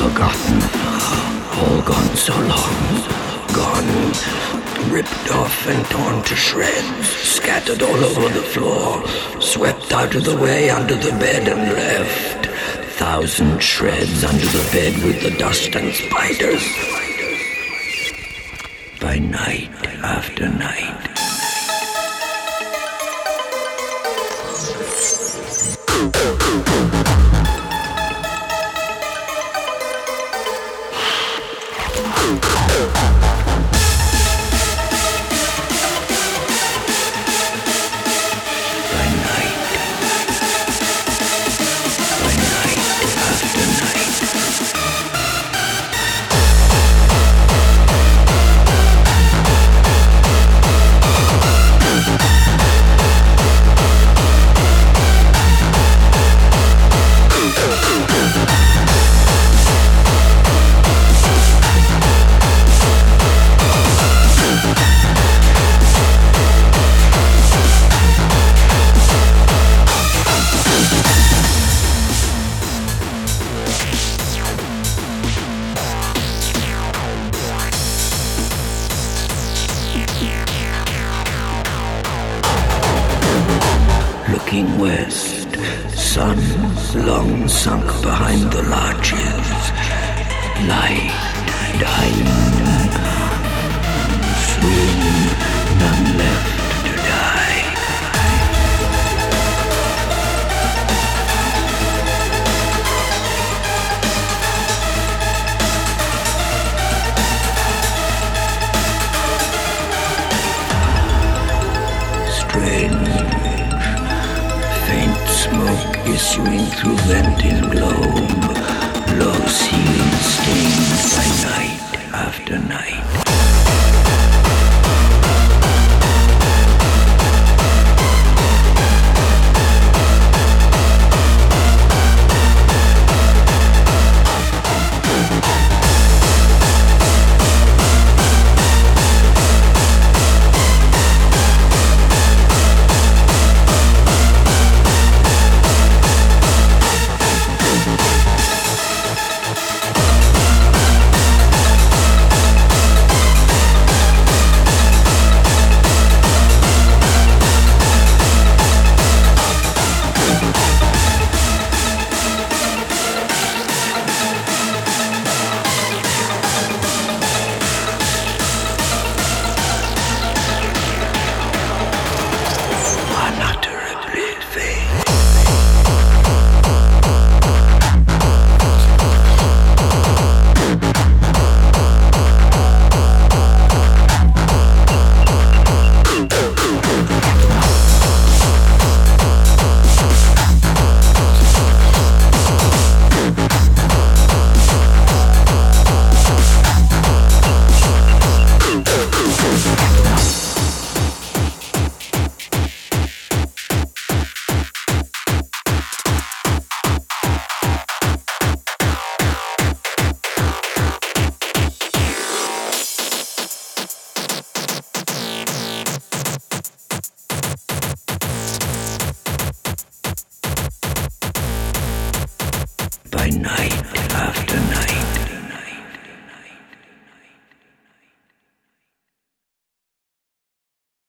Forgotten, all gone so long. Gone, ripped off and torn to shreds, scattered all over the floor, swept out of the way under the bed and left. Thousand shreds under the bed with the dust and spiders. By night after night. Looking west, sun long sunk behind the larches. Light dying. Soon none left to die. Strange. Smoke issuing through vent in globe. Low ceiling stained by night after night. night after night.